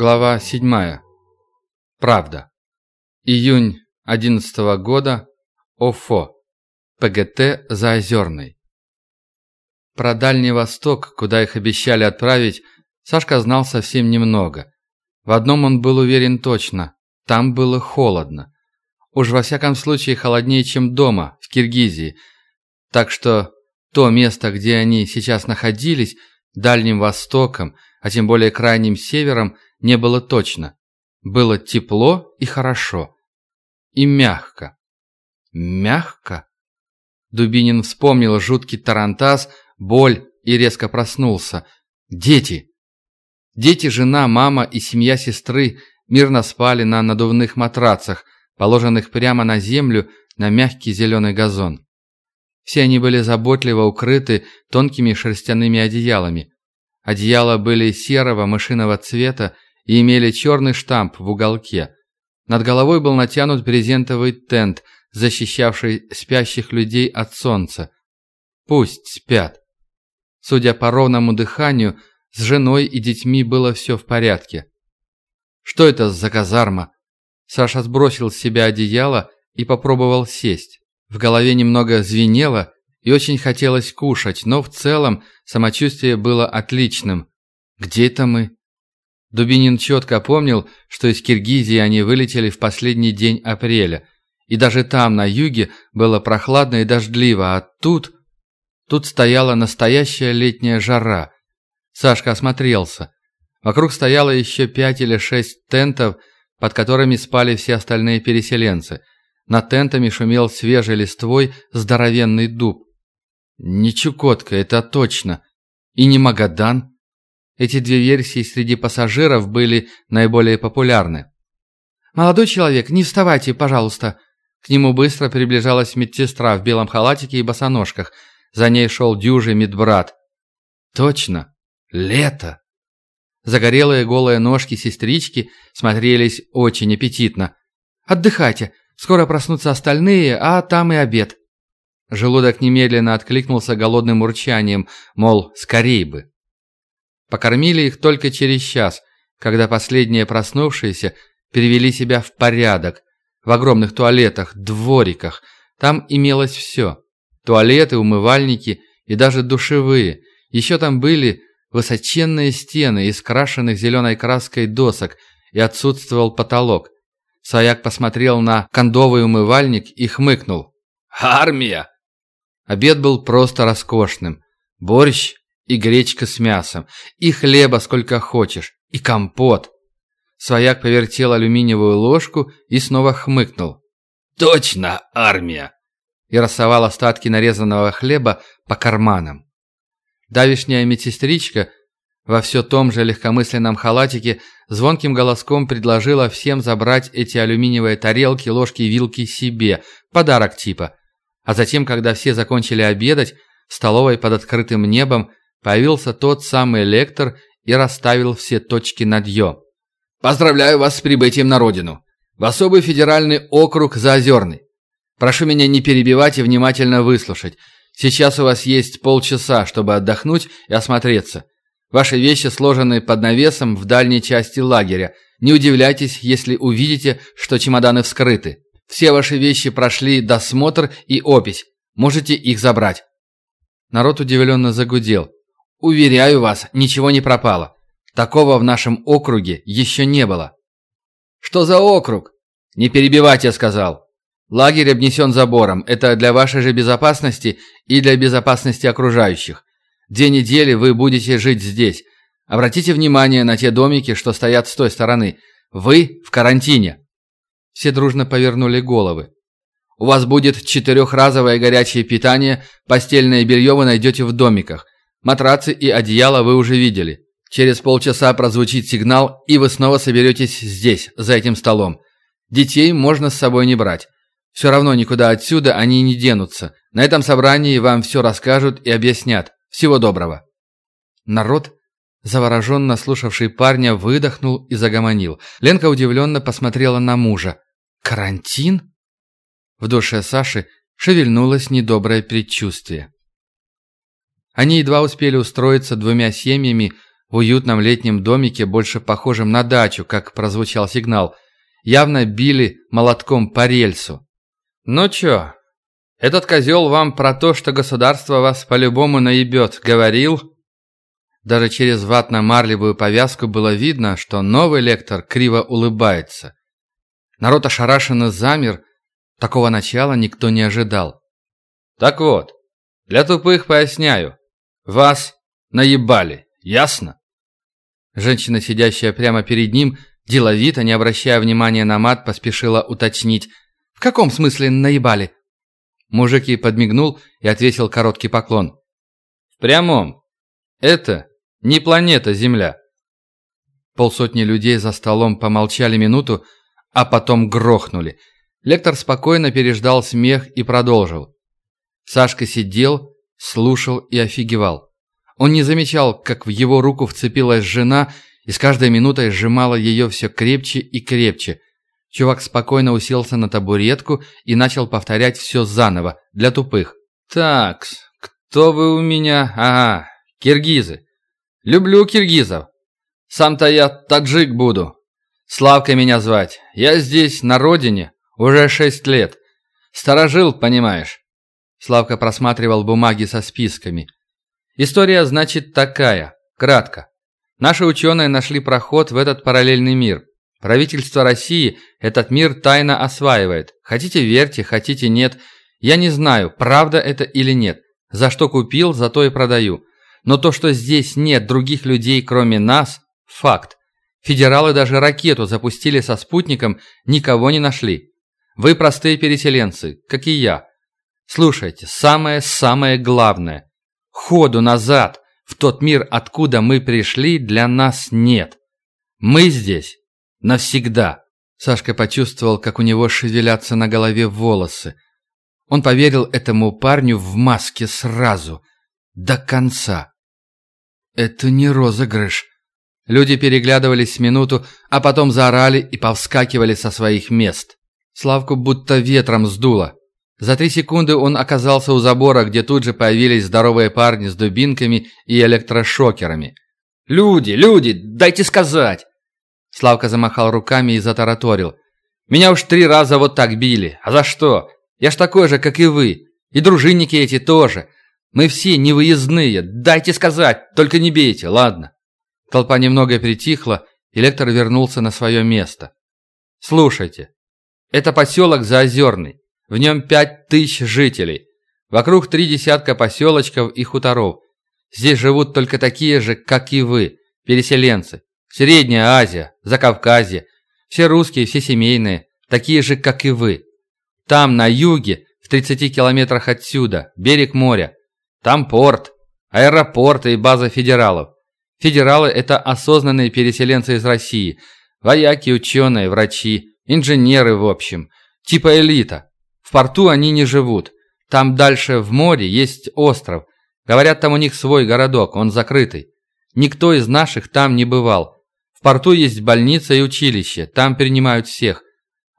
Глава 7. Правда. Июнь 11 года. ОФО. ПГТ Заозерный. Про Дальний Восток, куда их обещали отправить, Сашка знал совсем немного. В одном он был уверен точно. Там было холодно. Уж во всяком случае холоднее, чем дома, в Киргизии. Так что то место, где они сейчас находились, Дальним Востоком, а тем более Крайним Севером – не было точно. Было тепло и хорошо. И мягко. Мягко? Дубинин вспомнил жуткий тарантас, боль и резко проснулся. Дети! Дети, жена, мама и семья сестры мирно спали на надувных матрацах, положенных прямо на землю на мягкий зеленый газон. Все они были заботливо укрыты тонкими шерстяными одеялами. Одеяла были серого мышиного цвета и имели черный штамп в уголке. Над головой был натянут брезентовый тент, защищавший спящих людей от солнца. Пусть спят. Судя по ровному дыханию, с женой и детьми было все в порядке. Что это за казарма? Саша сбросил с себя одеяло и попробовал сесть. В голове немного звенело и очень хотелось кушать, но в целом самочувствие было отличным. Где это мы? Дубинин четко помнил, что из Киргизии они вылетели в последний день апреля. И даже там, на юге, было прохладно и дождливо, а тут... Тут стояла настоящая летняя жара. Сашка осмотрелся. Вокруг стояло еще пять или шесть тентов, под которыми спали все остальные переселенцы. Над тентами шумел свежей листвой здоровенный дуб. Не Чукотка, это точно. И не Магадан. Эти две версии среди пассажиров были наиболее популярны. «Молодой человек, не вставайте, пожалуйста!» К нему быстро приближалась медсестра в белом халатике и босоножках. За ней шел дюжий медбрат. «Точно! Лето!» Загорелые голые ножки сестрички смотрелись очень аппетитно. «Отдыхайте, скоро проснутся остальные, а там и обед». Желудок немедленно откликнулся голодным урчанием, мол, скорей бы. Покормили их только через час, когда последние проснувшиеся перевели себя в порядок. В огромных туалетах, двориках. Там имелось все. Туалеты, умывальники и даже душевые. Еще там были высоченные стены из крашенных зеленой краской досок и отсутствовал потолок. Саяк посмотрел на кондовый умывальник и хмыкнул. «Армия!» Обед был просто роскошным. Борщ, и гречка с мясом, и хлеба сколько хочешь, и компот. Свояк повертел алюминиевую ложку и снова хмыкнул. «Точно, армия!» и рассовал остатки нарезанного хлеба по карманам. Давишняя медсестричка во все том же легкомысленном халатике звонким голоском предложила всем забрать эти алюминиевые тарелки, ложки и вилки себе, подарок типа. А затем, когда все закончили обедать, в столовой под открытым небом Появился тот самый лектор и расставил все точки над «ё». «Поздравляю вас с прибытием на родину! В особый федеральный округ Заозерный. Прошу меня не перебивать и внимательно выслушать. Сейчас у вас есть полчаса, чтобы отдохнуть и осмотреться. Ваши вещи сложены под навесом в дальней части лагеря. Не удивляйтесь, если увидите, что чемоданы вскрыты. Все ваши вещи прошли досмотр и опись. Можете их забрать». Народ удивленно загудел. Уверяю вас, ничего не пропало. Такого в нашем округе еще не было. Что за округ? Не перебивать, я сказал. Лагерь обнесен забором. Это для вашей же безопасности и для безопасности окружающих. Две недели вы будете жить здесь. Обратите внимание на те домики, что стоят с той стороны. Вы в карантине. Все дружно повернули головы. У вас будет четырехразовое горячее питание, постельное белье вы найдете в домиках. Матрацы и одеяло вы уже видели. Через полчаса прозвучит сигнал, и вы снова соберетесь здесь, за этим столом. Детей можно с собой не брать. Все равно никуда отсюда они не денутся. На этом собрании вам все расскажут и объяснят. Всего доброго». Народ, завороженно слушавший парня, выдохнул и загомонил. Ленка удивленно посмотрела на мужа. «Карантин?» В душе Саши шевельнулось недоброе предчувствие. Они едва успели устроиться двумя семьями В уютном летнем домике, больше похожем на дачу, как прозвучал сигнал, явно били молотком по рельсу. «Ну чё, этот козел вам про то, что государство вас по-любому наебет, говорил?» Даже через ватно-марлевую повязку было видно, что новый лектор криво улыбается. Народ ошарашенно замер, такого начала никто не ожидал. «Так вот, для тупых поясняю. Вас наебали, ясно?» Женщина, сидящая прямо перед ним, деловито, не обращая внимания на мат, поспешила уточнить. «В каком смысле наебали?» Мужик ей подмигнул и отвесил короткий поклон. «В прямом. Это не планета Земля». Полсотни людей за столом помолчали минуту, а потом грохнули. Лектор спокойно переждал смех и продолжил. Сашка сидел, слушал и офигевал. Он не замечал, как в его руку вцепилась жена и с каждой минутой сжимала ее все крепче и крепче. Чувак спокойно уселся на табуретку и начал повторять все заново, для тупых. «Так, кто вы у меня? Ага, киргизы. Люблю киргизов. Сам-то я таджик буду. Славкой меня звать. Я здесь, на родине, уже шесть лет. Сторожил, понимаешь?» Славка просматривал бумаги со списками. История, значит, такая. Кратко. Наши ученые нашли проход в этот параллельный мир. Правительство России этот мир тайно осваивает. Хотите верьте, хотите нет. Я не знаю, правда это или нет. За что купил, за то и продаю. Но то, что здесь нет других людей, кроме нас, факт. Федералы даже ракету запустили со спутником, никого не нашли. Вы простые переселенцы, как и я. Слушайте, самое-самое главное. Ходу назад, в тот мир, откуда мы пришли, для нас нет. Мы здесь навсегда. Сашка почувствовал, как у него шевелятся на голове волосы. Он поверил этому парню в маске сразу, до конца. Это не розыгрыш. Люди переглядывались минуту, а потом заорали и повскакивали со своих мест. Славку будто ветром сдуло. За три секунды он оказался у забора, где тут же появились здоровые парни с дубинками и электрошокерами. «Люди, люди, дайте сказать!» Славка замахал руками и затараторил. «Меня уж три раза вот так били. А за что? Я ж такой же, как и вы. И дружинники эти тоже. Мы все невыездные. Дайте сказать, только не бейте, ладно?» Толпа немного притихла, и лектор вернулся на свое место. «Слушайте, это поселок Заозерный. В нем пять тысяч жителей. Вокруг три десятка поселочков и хуторов. Здесь живут только такие же, как и вы, переселенцы. Средняя Азия, Закавказье. Все русские, все семейные, такие же, как и вы. Там, на юге, в 30 километрах отсюда, берег моря. Там порт, аэропорт и база федералов. Федералы – это осознанные переселенцы из России. Вояки, ученые, врачи, инженеры в общем. Типа элита. В порту они не живут. Там дальше в море есть остров. Говорят, там у них свой городок, он закрытый. Никто из наших там не бывал. В порту есть больница и училище, там принимают всех.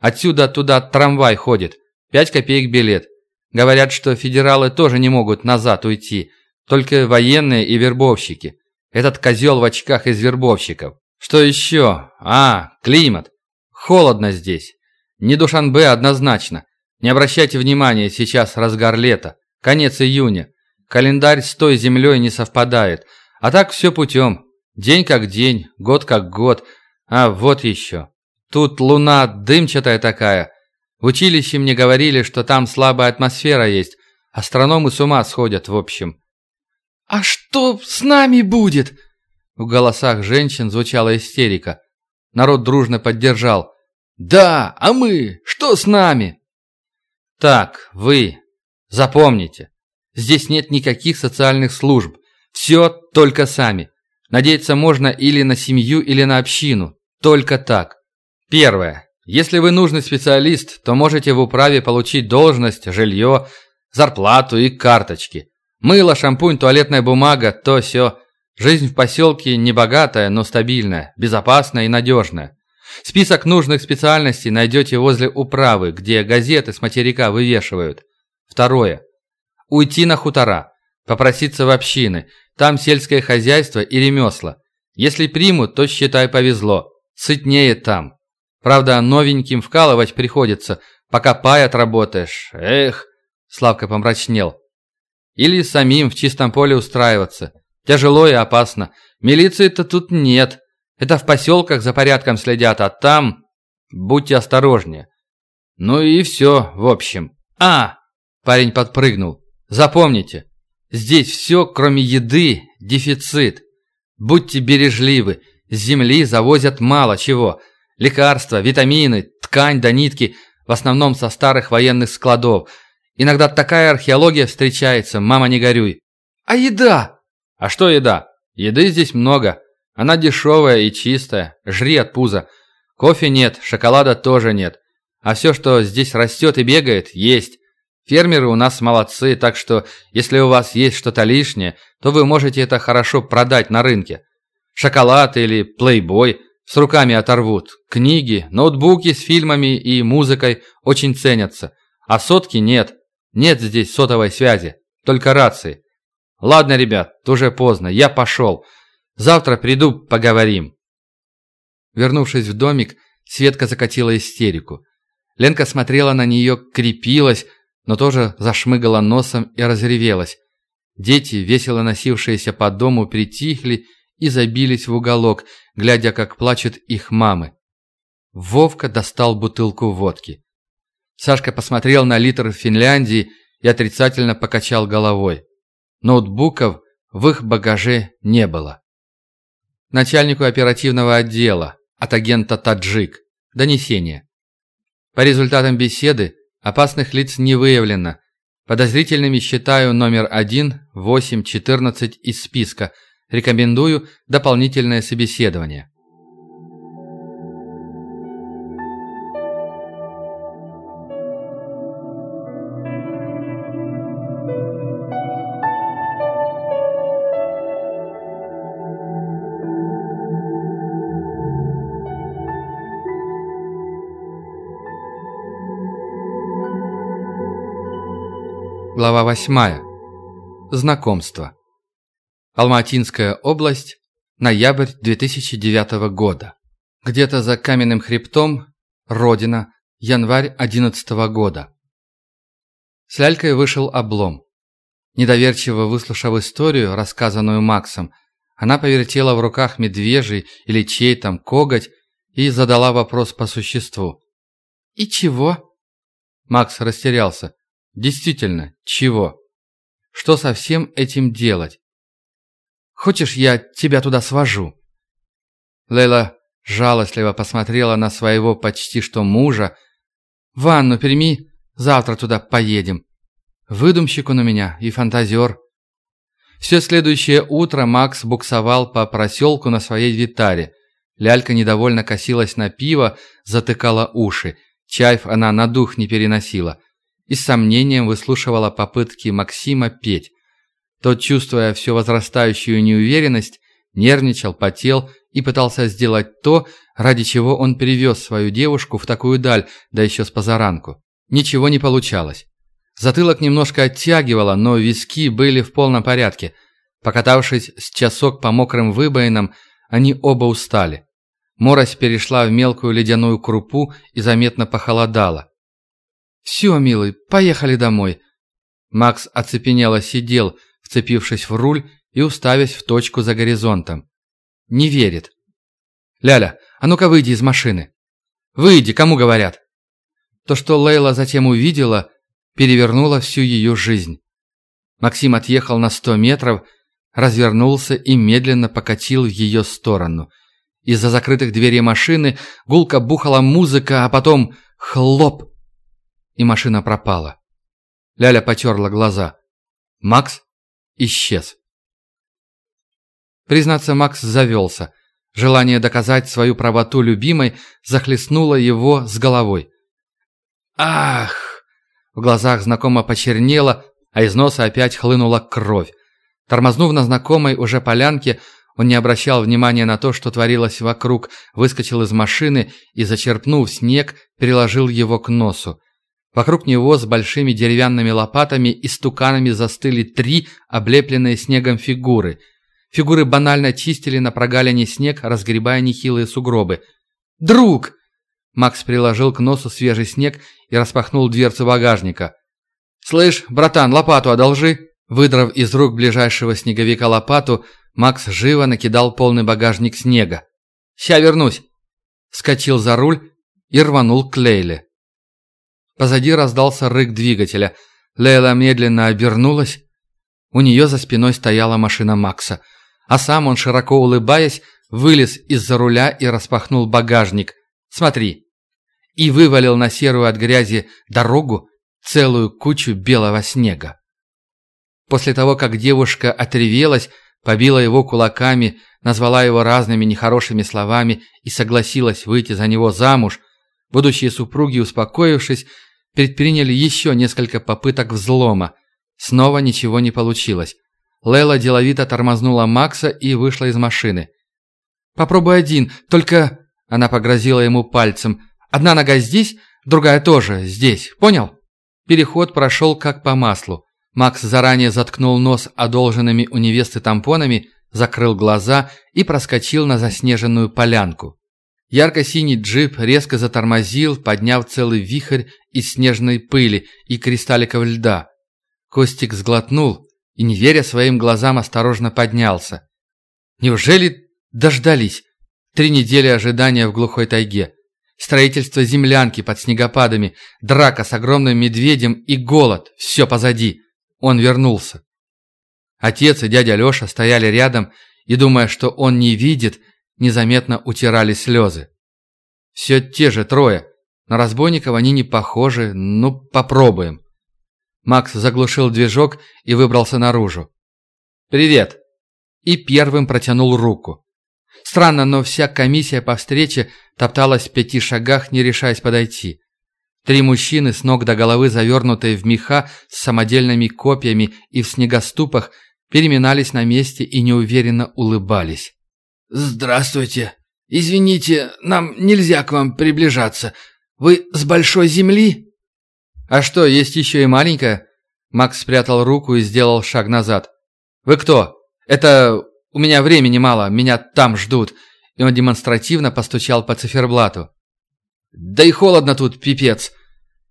Отсюда туда трамвай ходит. Пять копеек билет. Говорят, что федералы тоже не могут назад уйти. Только военные и вербовщики. Этот козел в очках из вербовщиков. Что еще? А, климат. Холодно здесь. Не Душанбе однозначно. Не обращайте внимания, сейчас разгар лета, конец июня. Календарь с той землей не совпадает. А так все путем. День как день, год как год. А вот еще. Тут луна дымчатая такая. В училище мне говорили, что там слабая атмосфера есть. Астрономы с ума сходят, в общем. «А что с нами будет?» В голосах женщин звучала истерика. Народ дружно поддержал. «Да, а мы? Что с нами?» Так, вы, запомните, здесь нет никаких социальных служб. Все только сами. Надеяться можно или на семью, или на общину. Только так. Первое. Если вы нужный специалист, то можете в управе получить должность, жилье, зарплату и карточки. Мыло, шампунь, туалетная бумага, то все. Жизнь в поселке небогатая, но стабильная, безопасная и надежная. Список нужных специальностей найдете возле управы, где газеты с материка вывешивают. Второе. Уйти на хутора. Попроситься в общины. Там сельское хозяйство и ремесла. Если примут, то, считай, повезло. Сытнее там. Правда, новеньким вкалывать приходится, пока пай отработаешь. Эх, Славка помрачнел. Или самим в чистом поле устраиваться. Тяжело и опасно. Милиции-то тут нет. Это в поселках за порядком следят, а там... Будьте осторожнее. Ну и все, в общем. А! Парень подпрыгнул. Запомните, здесь все, кроме еды, дефицит. Будьте бережливы. С земли завозят мало чего. Лекарства, витамины, ткань да нитки, в основном со старых военных складов. Иногда такая археология встречается, мама не горюй. А еда? А что еда? Еды здесь много. Она дешевая и чистая. Жри от пуза. Кофе нет, шоколада тоже нет. А все, что здесь растет и бегает, есть. Фермеры у нас молодцы, так что если у вас есть что-то лишнее, то вы можете это хорошо продать на рынке. Шоколад или плейбой с руками оторвут. Книги, ноутбуки с фильмами и музыкой очень ценятся. А сотки нет. Нет здесь сотовой связи, только рации. Ладно, ребят, уже поздно, я пошел. Завтра приду, поговорим. Вернувшись в домик, Светка закатила истерику. Ленка смотрела на нее, крепилась, но тоже зашмыгала носом и разревелась. Дети, весело носившиеся по дому, притихли и забились в уголок, глядя, как плачут их мамы. Вовка достал бутылку водки. Сашка посмотрел на литр Финляндии и отрицательно покачал головой. Ноутбуков в их багаже не было. Начальнику оперативного отдела от агента Таджик. Донесение. По результатам беседы опасных лиц не выявлено. Подозрительными считаю номер 1, 8, 14 из списка. Рекомендую дополнительное собеседование. Глава 8. Знакомство. Алматинская область. Ноябрь 2009 года. Где-то за каменным хребтом. Родина. Январь 11 года. С лялькой вышел облом. Недоверчиво выслушав историю, рассказанную Максом, она повертела в руках медвежий или чей там коготь и задала вопрос по существу. «И чего?» Макс растерялся. Действительно, чего? Что со всем этим делать? Хочешь, я тебя туда свожу?» Лейла жалостливо посмотрела на своего почти что мужа. «Ванну прими, завтра туда поедем. Выдумщик он у меня и фантазер». Все следующее утро Макс буксовал по проселку на своей витаре. Лялька недовольно косилась на пиво, затыкала уши. Чайф она на дух не переносила – и с сомнением выслушивала попытки Максима петь. Тот, чувствуя всю возрастающую неуверенность, нервничал, потел и пытался сделать то, ради чего он привез свою девушку в такую даль, да еще с позаранку. Ничего не получалось. Затылок немножко оттягивало, но виски были в полном порядке. Покатавшись с часок по мокрым выбоинам, они оба устали. Морось перешла в мелкую ледяную крупу и заметно похолодала. «Все, милый, поехали домой». Макс оцепенело сидел, вцепившись в руль и уставясь в точку за горизонтом. Не верит. «Ляля, а ну-ка выйди из машины». «Выйди, кому говорят?» То, что Лейла затем увидела, перевернуло всю ее жизнь. Максим отъехал на сто метров, развернулся и медленно покатил в ее сторону. Из-за закрытых дверей машины гулко бухала музыка, а потом хлоп и машина пропала. Ляля потерла глаза. Макс исчез. Признаться, Макс завелся. Желание доказать свою правоту любимой захлестнуло его с головой. «Ах!» В глазах знакомо почернело, а из носа опять хлынула кровь. Тормознув на знакомой уже полянке, он не обращал внимания на то, что творилось вокруг, выскочил из машины и, зачерпнув снег, переложил его к носу. Вокруг него с большими деревянными лопатами и стуканами застыли три облепленные снегом фигуры. Фигуры банально чистили на прогалине снег, разгребая нехилые сугробы. «Друг!» Макс приложил к носу свежий снег и распахнул дверцу багажника. «Слышь, братан, лопату одолжи!» Выдрав из рук ближайшего снеговика лопату, Макс живо накидал полный багажник снега. «Ща вернусь!» Скочил за руль и рванул к Лейле. Позади раздался рык двигателя. Лейла медленно обернулась. У нее за спиной стояла машина Макса. А сам он, широко улыбаясь, вылез из-за руля и распахнул багажник. «Смотри!» И вывалил на серую от грязи дорогу целую кучу белого снега. После того, как девушка отревелась, побила его кулаками, назвала его разными нехорошими словами и согласилась выйти за него замуж, будущие супруги, успокоившись, предприняли еще несколько попыток взлома. Снова ничего не получилось. Лейла деловито тормознула Макса и вышла из машины. «Попробуй один, только...» Она погрозила ему пальцем. «Одна нога здесь, другая тоже здесь, понял?» Переход прошел как по маслу. Макс заранее заткнул нос одолженными у невесты тампонами, закрыл глаза и проскочил на заснеженную полянку. Ярко-синий джип резко затормозил, подняв целый вихрь из снежной пыли и кристалликов льда. Костик сглотнул и, не веря своим глазам, осторожно поднялся. Неужели дождались? Три недели ожидания в глухой тайге. Строительство землянки под снегопадами, драка с огромным медведем и голод – все позади. Он вернулся. Отец и дядя Леша стояли рядом и, думая, что он не видит, незаметно утирали слезы. Все те же трое. На разбойников они не похожи, ну попробуем. Макс заглушил движок и выбрался наружу. «Привет!» И первым протянул руку. Странно, но вся комиссия по встрече топталась в пяти шагах, не решаясь подойти. Три мужчины с ног до головы, завернутые в меха с самодельными копьями и в снегоступах, переминались на месте и неуверенно улыбались. «Здравствуйте. Извините, нам нельзя к вам приближаться. Вы с большой земли?» «А что, есть еще и маленькая?» Макс спрятал руку и сделал шаг назад. «Вы кто? Это у меня времени мало, меня там ждут». И он демонстративно постучал по циферблату. Да и холодно тут, пипец.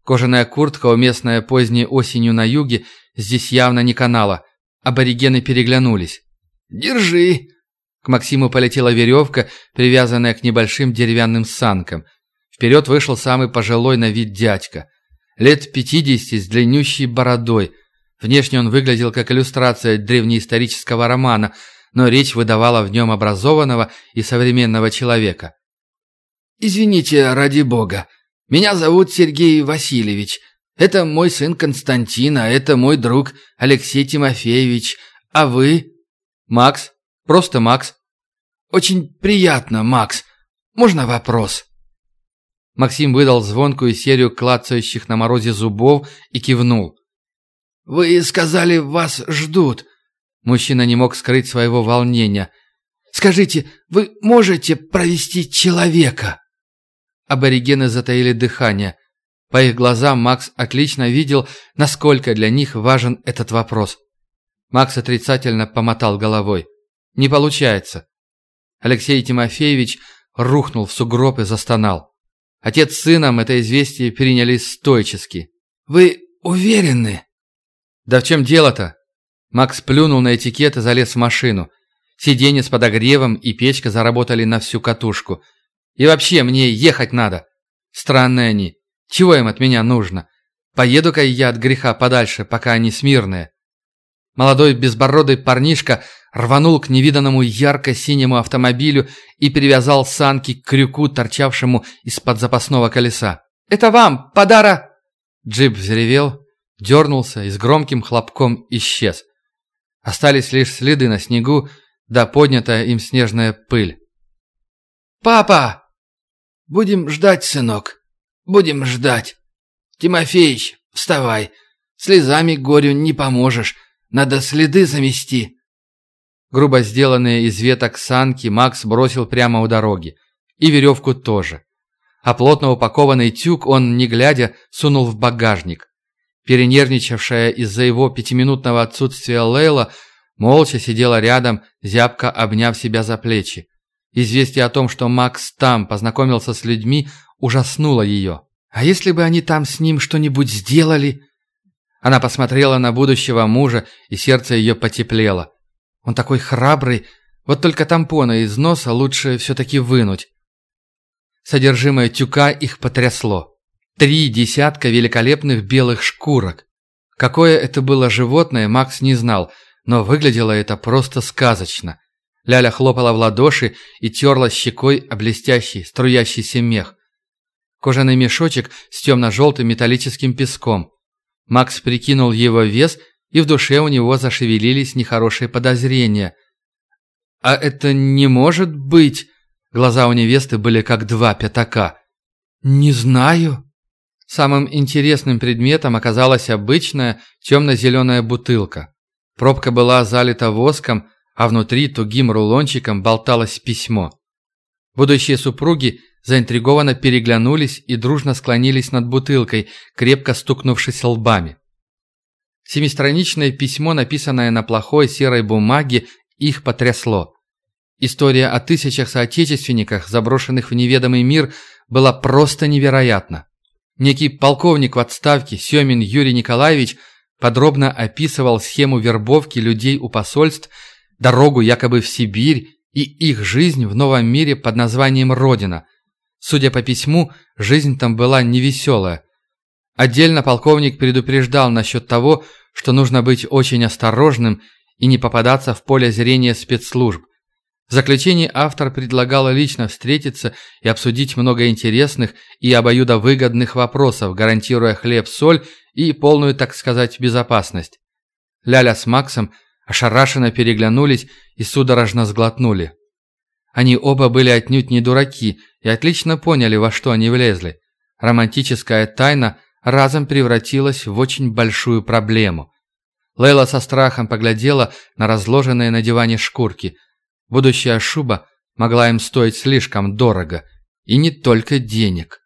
Кожаная куртка, уместная поздней осенью на юге, здесь явно не канала. Аборигены переглянулись. «Держи!» К Максиму полетела веревка, привязанная к небольшим деревянным санкам. Вперед вышел самый пожилой на вид дядька. Лет пятидесяти с длиннющей бородой. Внешне он выглядел как иллюстрация древнеисторического романа, но речь выдавала в нем образованного и современного человека. «Извините, ради бога. Меня зовут Сергей Васильевич. Это мой сын Константин, а это мой друг Алексей Тимофеевич. А вы?» «Макс. Просто Макс». «Очень приятно, Макс. Можно вопрос?» Максим выдал звонкую серию клацающих на морозе зубов и кивнул. «Вы сказали, вас ждут». Мужчина не мог скрыть своего волнения. «Скажите, вы можете провести человека?» Аборигены затаили дыхание. По их глазам Макс отлично видел, насколько для них важен этот вопрос. Макс отрицательно помотал головой. «Не получается». Алексей Тимофеевич рухнул в сугроб и застонал. Отец с сыном это известие переняли стойчески. «Вы уверены?» «Да в чем дело-то?» Макс плюнул на этикет и залез в машину. Сиденье с подогревом и печка заработали на всю катушку – и вообще, мне ехать надо. Странные они. Чего им от меня нужно? Поеду-ка я от греха подальше, пока они смирные. Молодой безбородый парнишка рванул к невиданному ярко-синему автомобилю и привязал санки к крюку, торчавшему из-под запасного колеса. «Это вам! Подара!» Джип взревел, дернулся и с громким хлопком исчез. Остались лишь следы на снегу, да поднятая им снежная пыль. «Папа!» Будем ждать, сынок. Будем ждать. Тимофеич, вставай. Слезами горю не поможешь. Надо следы замести. Грубо сделанные из веток санки Макс бросил прямо у дороги. И веревку тоже. А плотно упакованный тюк он, не глядя, сунул в багажник. Перенервничавшая из-за его пятиминутного отсутствия Лейла Молча сидела рядом, зябко обняв себя за плечи. Известие о том, что Макс там познакомился с людьми, ужаснуло ее. «А если бы они там с ним что-нибудь сделали?» Она посмотрела на будущего мужа, и сердце ее потеплело. Он такой храбрый, вот только тампоны из носа лучше все-таки вынуть. Содержимое тюка их потрясло. Три десятка великолепных белых шкурок. Какое это было животное, Макс не знал, но выглядело это просто сказочно. Ляля хлопала в ладоши и терла щекой о блестящий, струящийся мех. Кожаный мешочек с темно-желтым металлическим песком. Макс прикинул его вес, и в душе у него зашевелились нехорошие подозрения. «А это не может быть...» Глаза у невесты были как два пятака. «Не знаю». Самым интересным предметом оказалась обычная темно-зеленая бутылка. Пробка была залита воском, а внутри тугим рулончиком болталось письмо. Будущие супруги заинтригованно переглянулись и дружно склонились над бутылкой, крепко стукнувшись лбами. Семистраничное письмо, написанное на плохой серой бумаге, их потрясло. История о тысячах соотечественниках, заброшенных в неведомый мир, была просто невероятна. Некий полковник в отставке Семин Юрий Николаевич подробно описывал схему вербовки людей у посольств, дорогу якобы в Сибирь и их жизнь в новом мире под названием «Родина», Судя по письму, жизнь там была невеселая. Отдельно полковник предупреждал насчет того, что нужно быть очень осторожным и не попадаться в поле зрения спецслужб. В заключении автор предлагал лично встретиться и обсудить много интересных и обоюдовыгодных вопросов, гарантируя хлеб-соль и полную, так сказать, безопасность. Ляля с Максом ошарашенно переглянулись и судорожно сглотнули. Они оба были отнюдь не дураки и отлично поняли, во что они влезли. Романтическая тайна разом превратилась в очень большую проблему. Лейла со страхом поглядела на разложенные на диване шкурки. Будущая шуба могла им стоить слишком дорого. И не только денег.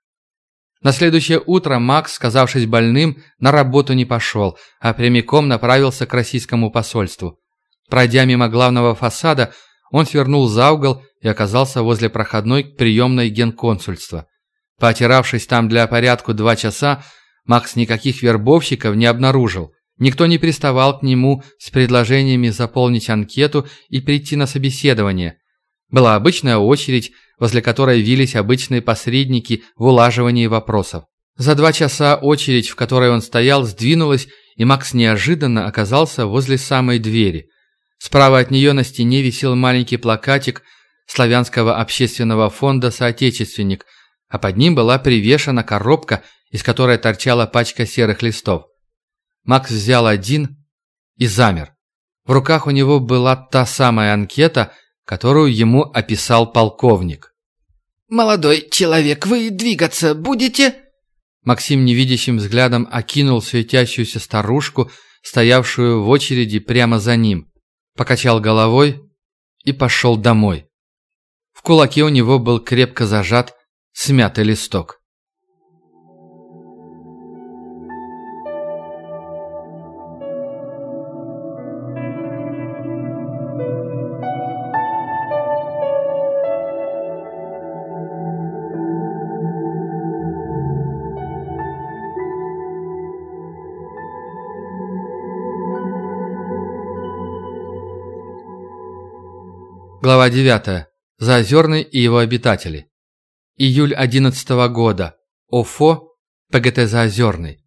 На следующее утро Макс, сказавшись больным, на работу не пошел, а прямиком направился к российскому посольству. Пройдя мимо главного фасада, он свернул за угол и оказался возле проходной приемной генконсульства. Поотиравшись там для порядку два часа, Макс никаких вербовщиков не обнаружил. Никто не приставал к нему с предложениями заполнить анкету и прийти на собеседование. Была обычная очередь, возле которой вились обычные посредники в улаживании вопросов. За два часа очередь, в которой он стоял, сдвинулась, и Макс неожиданно оказался возле самой двери. Справа от нее на стене висел маленький плакатик славянского общественного фонда «Соотечественник», а под ним была привешена коробка, из которой торчала пачка серых листов. Макс взял один и замер. В руках у него была та самая анкета, которую ему описал полковник. «Молодой человек, вы двигаться будете?» Максим невидящим взглядом окинул светящуюся старушку, стоявшую в очереди прямо за ним, покачал головой и пошел домой кулаке у него был крепко зажат смятый листок. Глава девятая. Заозерный и его обитатели. Июль 11 -го года. ОФО, ПГТ Заозерный.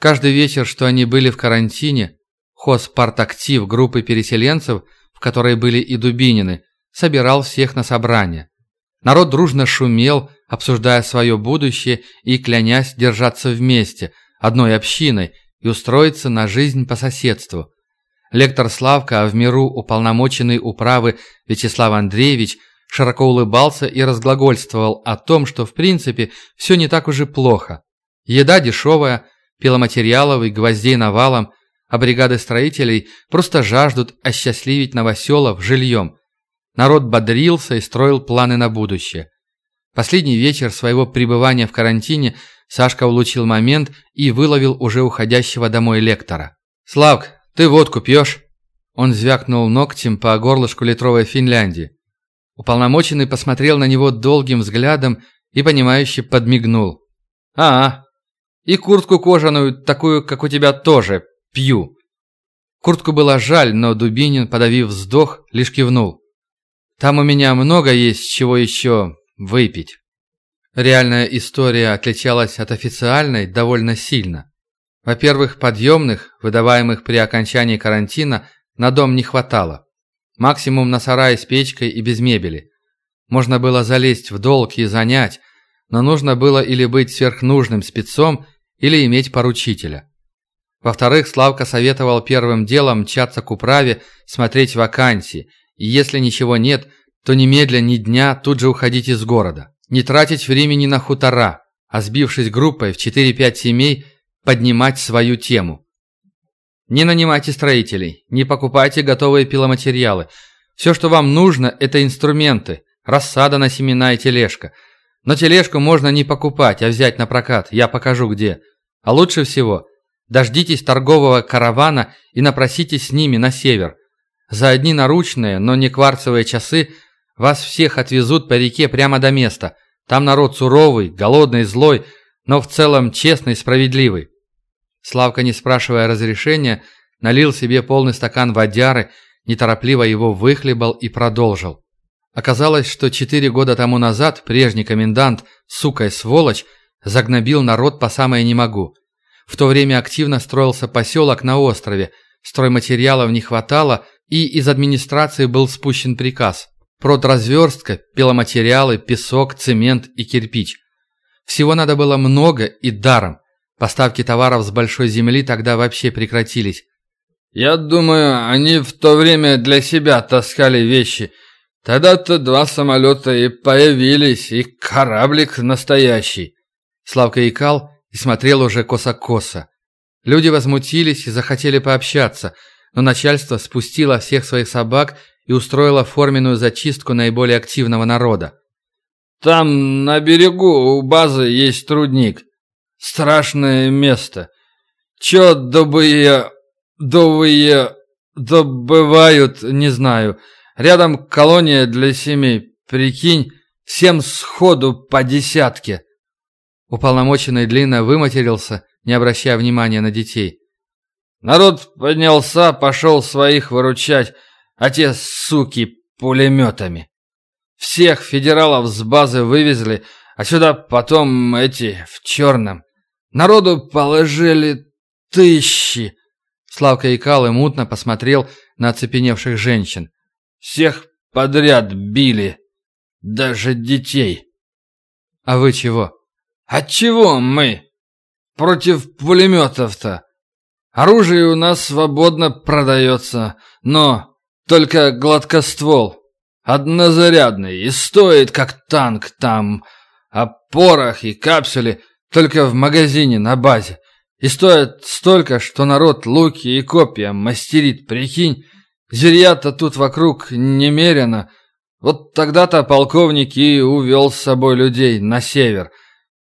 Каждый вечер, что они были в карантине, хозпартактив группы переселенцев, в которой были и Дубинины, собирал всех на собрание. Народ дружно шумел, обсуждая свое будущее и клянясь держаться вместе, одной общиной, и устроиться на жизнь по соседству – Лектор Славка, а в миру уполномоченный управы Вячеслав Андреевич широко улыбался и разглагольствовал о том, что в принципе все не так уж и плохо. Еда дешевая, пиломатериалов и гвоздей навалом, а бригады строителей просто жаждут осчастливить новоселов жильем. Народ бодрился и строил планы на будущее. Последний вечер своего пребывания в карантине Сашка улучил момент и выловил уже уходящего домой лектора. «Славк, ты водку пьешь?» Он звякнул ногтем по горлышку литровой Финляндии. Уполномоченный посмотрел на него долгим взглядом и, понимающе подмигнул. «А, и куртку кожаную, такую, как у тебя, тоже пью». Куртку было жаль, но Дубинин, подавив вздох, лишь кивнул. «Там у меня много есть чего еще выпить». Реальная история отличалась от официальной довольно сильно. Во-первых, подъемных, выдаваемых при окончании карантина, на дом не хватало. Максимум на сарай с печкой и без мебели. Можно было залезть в долг и занять, но нужно было или быть сверхнужным спецом, или иметь поручителя. Во-вторых, Славка советовал первым делом мчаться к управе, смотреть вакансии, и если ничего нет, то немедля ни дня тут же уходить из города. Не тратить времени на хутора, а сбившись группой в 4-5 семей, поднимать свою тему. Не нанимайте строителей, не покупайте готовые пиломатериалы. Все, что вам нужно, это инструменты, рассада на семена и тележка. Но тележку можно не покупать, а взять на прокат, я покажу где. А лучше всего Дождитесь торгового каравана и напроситесь с ними на север. За одни наручные, но не кварцевые часы вас всех отвезут по реке прямо до места. Там народ суровый, голодный, злой, но в целом честный, справедливый. Славка, не спрашивая разрешения, налил себе полный стакан водяры, неторопливо его выхлебал и продолжил. Оказалось, что четыре года тому назад прежний комендант, сука и сволочь, загнобил народ по самое не могу. В то время активно строился поселок на острове, стройматериалов не хватало, и из администрации был спущен приказ. Продразверстка, пиломатериалы, песок, цемент и кирпич. Всего надо было много и даром. Поставки товаров с большой земли тогда вообще прекратились. «Я думаю, они в то время для себя таскали вещи. Тогда-то два самолета и появились, и кораблик настоящий». Славка икал и смотрел уже косо-косо. Люди возмутились и захотели пообщаться, но начальство спустило всех своих собак и устроило форменную зачистку наиболее активного народа. «Там, на берегу, у базы есть трудник. Страшное место. Чё добые... добые... добывают, не знаю. Рядом колония для семей. Прикинь, всем сходу по десятке». Уполномоченный длинно выматерился, не обращая внимания на детей. Народ поднялся, пошел своих выручать, а те суки пулеметами. Всех федералов с базы вывезли, а сюда потом эти в черном. Народу положили тысячи. Славка икал и мутно посмотрел на оцепеневших женщин. Всех подряд били, даже детей. А вы чего? Отчего мы? Против пулеметов-то. Оружие у нас свободно продается, но только гладкоствол. Однозарядный и стоит как танк там. А порох и капсули только в магазине на базе. И стоят столько, что народ луки и копья мастерит, прикинь. Зверья-то тут вокруг немерено. Вот тогда-то полковник и увел с собой людей на север.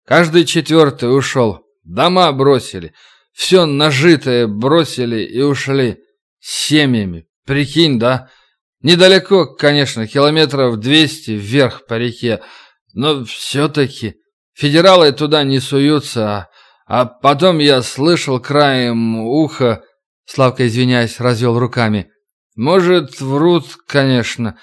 Каждый четвертый ушел. Дома бросили. Все нажитое бросили и ушли. Семьями. Прикинь, да? Недалеко, конечно, километров двести вверх по реке. Но все-таки федералы туда не суются. А, а потом я слышал краем уха... Славка, извиняясь, развел руками. Может, врут, конечно.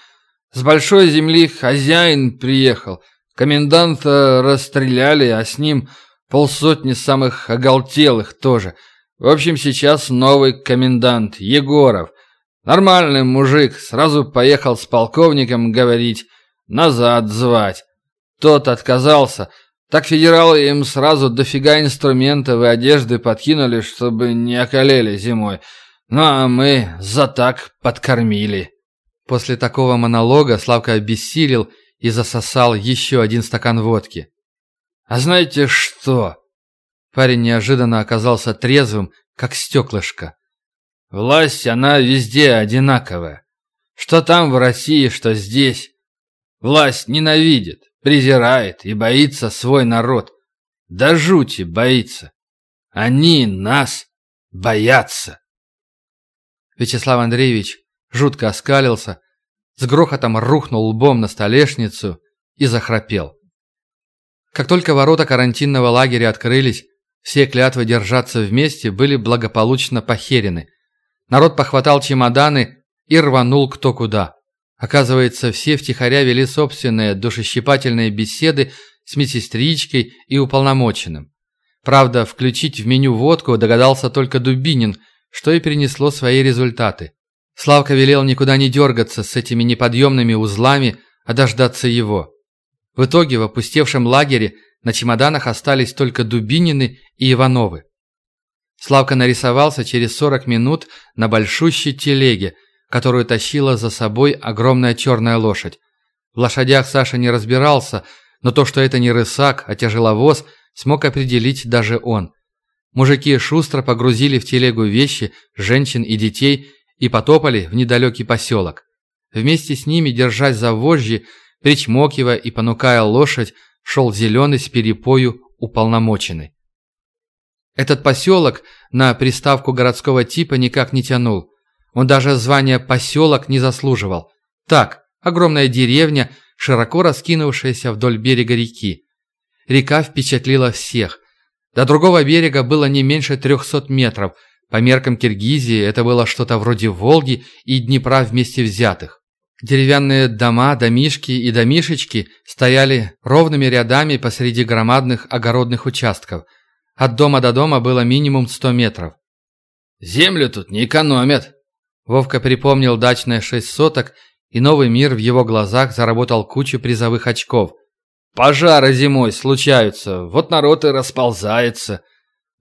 С большой земли хозяин приехал. Коменданта расстреляли, а с ним полсотни самых оголтелых тоже. В общем, сейчас новый комендант, Егоров. Нормальный мужик, сразу поехал с полковником говорить, назад звать. Тот отказался, так федералы им сразу дофига инструментов и одежды подкинули, чтобы не околели зимой. Ну а мы за так подкормили. После такого монолога Славка обессилел и засосал еще один стакан водки. «А знаете что?» Парень неожиданно оказался трезвым, как стеклышко. «Власть, она везде одинаковая. Что там в России, что здесь. Власть ненавидит, презирает и боится свой народ. Да жути боится. Они нас боятся». Вячеслав Андреевич жутко оскалился, с грохотом рухнул лбом на столешницу и захрапел. Как только ворота карантинного лагеря открылись, все клятвы держаться вместе были благополучно похерены. Народ похватал чемоданы и рванул кто куда. Оказывается, все втихаря вели собственные душещипательные беседы с медсестричкой и уполномоченным. Правда, включить в меню водку догадался только Дубинин, что и принесло свои результаты. Славка велел никуда не дергаться с этими неподъемными узлами, а дождаться его. В итоге в опустевшем лагере на чемоданах остались только Дубинины и Ивановы. Славка нарисовался через 40 минут на большущей телеге, которую тащила за собой огромная черная лошадь. В лошадях Саша не разбирался, но то, что это не рысак, а тяжеловоз, смог определить даже он. Мужики шустро погрузили в телегу вещи, женщин и детей и потопали в недалекий поселок. Вместе с ними, держась за вожжи, причмокивая и понукая лошадь, шел зеленый с перепою уполномоченный. Этот поселок на приставку городского типа никак не тянул. Он даже звания поселок не заслуживал. Так, огромная деревня, широко раскинувшаяся вдоль берега реки. Река впечатлила всех. До другого берега было не меньше 300 метров. По меркам Киргизии это было что-то вроде Волги и Днепра вместе взятых. Деревянные дома, домишки и домишечки стояли ровными рядами посреди громадных огородных участков. От дома до дома было минимум 100 метров. «Землю тут не экономят», Вовка припомнил дачные шесть соток, и новый мир в его глазах заработал кучу призовых очков. Пожары зимой случаются, вот народ и расползается.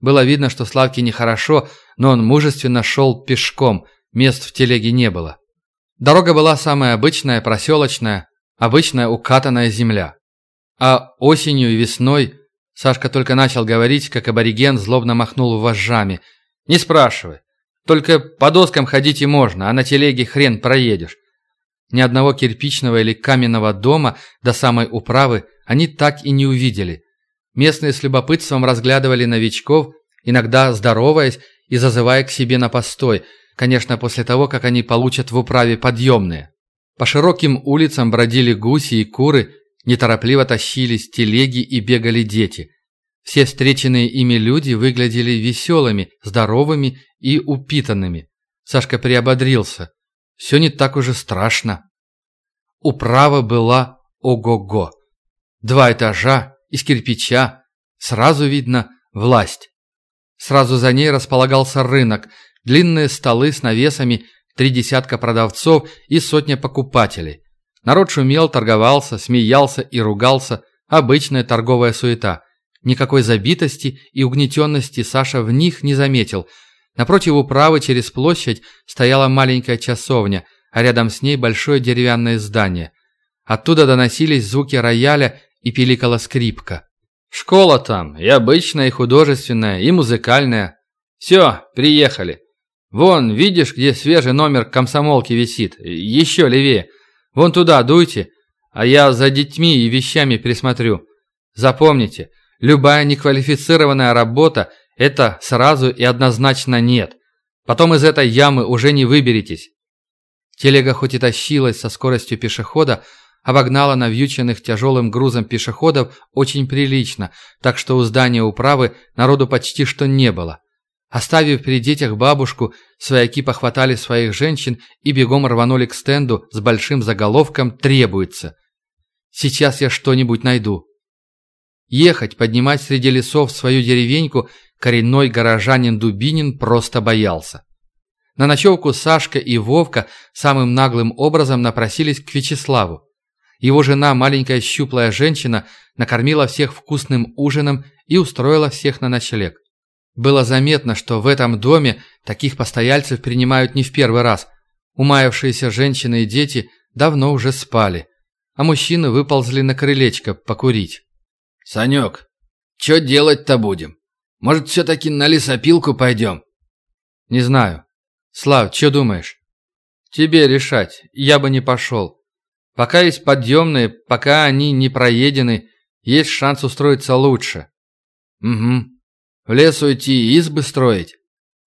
Было видно, что Славке нехорошо, но он мужественно шел пешком, мест в телеге не было. Дорога была самая обычная, проселочная, обычная укатанная земля. А осенью и весной Сашка только начал говорить, как абориген злобно махнул вожжами. «Не спрашивай. Только по доскам ходить можно, а на телеге хрен проедешь». Ни одного кирпичного или каменного дома до самой управы они так и не увидели. Местные с любопытством разглядывали новичков, иногда здороваясь и зазывая к себе на постой, конечно, после того, как они получат в управе подъемные. По широким улицам бродили гуси и куры, неторопливо тащились телеги и бегали дети. Все встреченные ими люди выглядели веселыми, здоровыми и упитанными. Сашка приободрился. Все не так уже страшно. Управа была ого-го. Два этажа, из кирпича. Сразу видно власть. Сразу за ней располагался рынок, длинные столы с навесами, три десятка продавцов и сотня покупателей. Народ шумел, торговался, смеялся и ругался. Обычная торговая суета. Никакой забитости и угнетенности Саша в них не заметил. Напротив управы через площадь стояла маленькая часовня, а рядом с ней большое деревянное здание. Оттуда доносились звуки рояля и пиликала скрипка. Школа там, и обычная, и художественная, и музыкальная. Все, приехали. Вон, видишь, где свежий номер комсомолки висит? Еще левее. Вон туда дуйте, а я за детьми и вещами присмотрю. Запомните, любая неквалифицированная работа – это сразу и однозначно нет. Потом из этой ямы уже не выберетесь. Телега хоть и тащилась со скоростью пешехода, обогнала навьюченных тяжелым грузом пешеходов очень прилично, так что у здания управы народу почти что не было. Оставив при детях бабушку, свояки похватали своих женщин и бегом рванули к стенду с большим заголовком «Требуется». «Сейчас я что-нибудь найду». Ехать, поднимать среди лесов свою деревеньку коренной горожанин Дубинин просто боялся. На ночевку Сашка и Вовка самым наглым образом напросились к Вячеславу. Его жена, маленькая щуплая женщина, накормила всех вкусным ужином и устроила всех на ночлег. Было заметно, что в этом доме таких постояльцев принимают не в первый раз. Умаявшиеся женщины и дети давно уже спали, а мужчины выползли на крылечко покурить. «Санек, что делать-то будем? Может, все-таки на лесопилку пойдем?» «Не знаю. Слав, что думаешь?» «Тебе решать. Я бы не пошел. Пока есть подъемные, пока они не проедены, есть шанс устроиться лучше. Угу. В лес уйти и избы строить?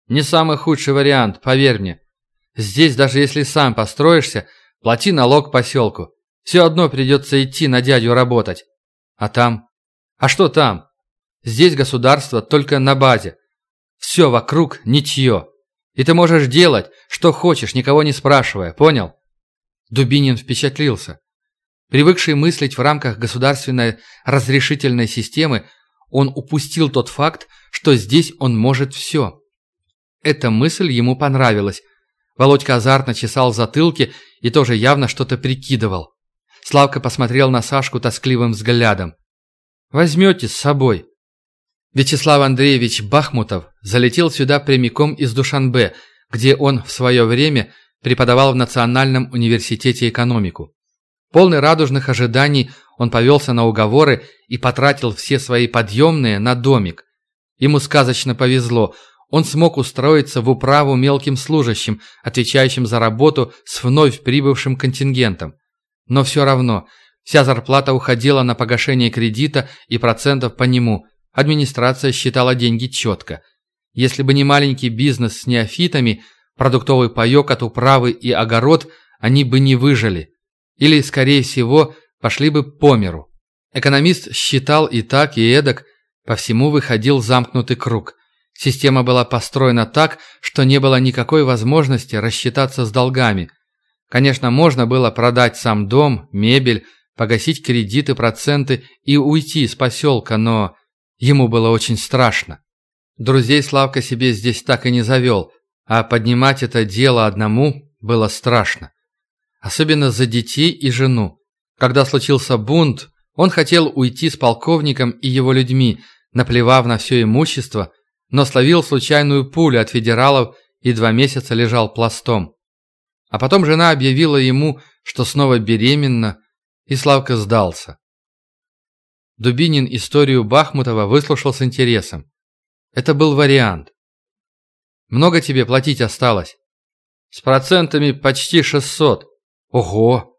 Не самый худший вариант, поверь мне. Здесь, даже если сам построишься, плати налог поселку. Все одно придется идти на дядю работать. А там? А что там? Здесь государство только на базе. Все вокруг ничье. И ты можешь делать, что хочешь, никого не спрашивая, понял? Дубинин впечатлился. Привыкший мыслить в рамках государственной разрешительной системы, он упустил тот факт, что здесь он может все. Эта мысль ему понравилась. Володька азартно чесал затылки и тоже явно что-то прикидывал. Славка посмотрел на Сашку тоскливым взглядом. «Возьмете с собой». Вячеслав Андреевич Бахмутов залетел сюда прямиком из Душанбе, где он в свое время преподавал в Национальном университете экономику. Полный радужных ожиданий он повелся на уговоры и потратил все свои подъемные на домик. Ему сказочно повезло, он смог устроиться в управу мелким служащим, отвечающим за работу с вновь прибывшим контингентом. Но все равно, вся зарплата уходила на погашение кредита и процентов по нему. Администрация считала деньги четко. Если бы не маленький бизнес с неофитами, продуктовый паек от управы и огород, они бы не выжили. Или, скорее всего, пошли бы по миру. Экономист считал и так, и эдак, по всему выходил замкнутый круг. Система была построена так, что не было никакой возможности рассчитаться с долгами. Конечно, можно было продать сам дом, мебель, погасить кредиты, проценты и уйти из поселка, но ему было очень страшно. Друзей Славка себе здесь так и не завел, а поднимать это дело одному было страшно. Особенно за детей и жену. Когда случился бунт, он хотел уйти с полковником и его людьми, наплевав на все имущество, но словил случайную пулю от федералов и два месяца лежал пластом. А потом жена объявила ему, что снова беременна, и Славка сдался. Дубинин историю Бахмутова выслушал с интересом. Это был вариант. «Много тебе платить осталось?» «С процентами почти 600. Ого!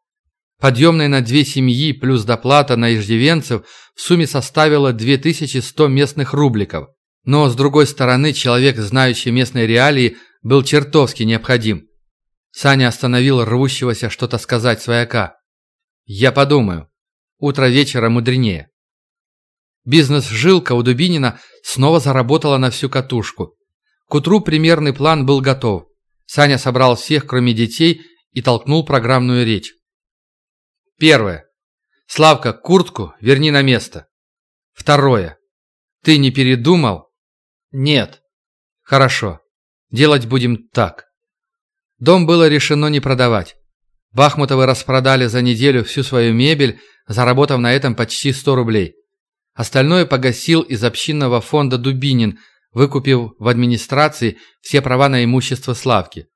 Подъемная на две семьи плюс доплата на иждивенцев в сумме составила 2100 местных рубликов. Но, с другой стороны, человек, знающий местные реалии, был чертовски необходим. Саня остановил рвущегося что-то сказать свояка. «Я подумаю. Утро вечера мудренее». Бизнес-жилка у Дубинина снова заработала на всю катушку. К утру примерный план был готов. Саня собрал всех, кроме детей, и толкнул программную речь. Первое. Славка, куртку верни на место. Второе. Ты не передумал? Нет. Хорошо. Делать будем так. Дом было решено не продавать. Бахмутовы распродали за неделю всю свою мебель, заработав на этом почти 100 рублей. Остальное погасил из общинного фонда Дубинин, выкупив в администрации все права на имущество Славки.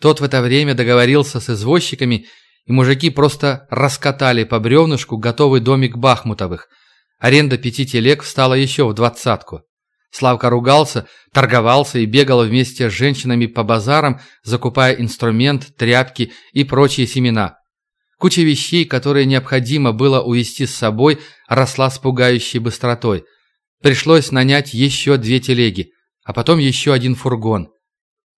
Тот в это время договорился с извозчиками, и мужики просто раскатали по бревнышку готовый домик Бахмутовых. Аренда пяти телег встала еще в двадцатку. Славка ругался, торговался и бегал вместе с женщинами по базарам, закупая инструмент, тряпки и прочие семена. Куча вещей, которые необходимо было увезти с собой, росла с пугающей быстротой. Пришлось нанять еще две телеги, а потом еще один фургон.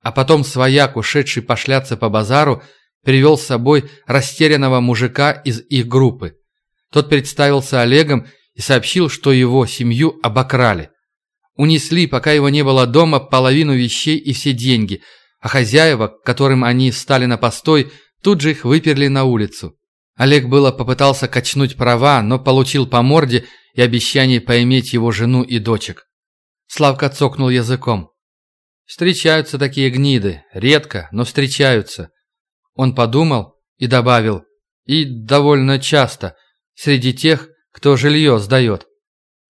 А потом свояк, ушедший пошляться по базару, привел с собой растерянного мужика из их группы. Тот представился Олегом и сообщил, что его семью обокрали. Унесли, пока его не было дома, половину вещей и все деньги, а хозяева, которым они встали на постой, тут же их выперли на улицу. Олег было попытался качнуть права, но получил по морде и обещание поиметь его жену и дочек. Славка цокнул языком. Встречаются такие гниды. Редко, но встречаются. Он подумал и добавил. И довольно часто. Среди тех, кто жилье сдает.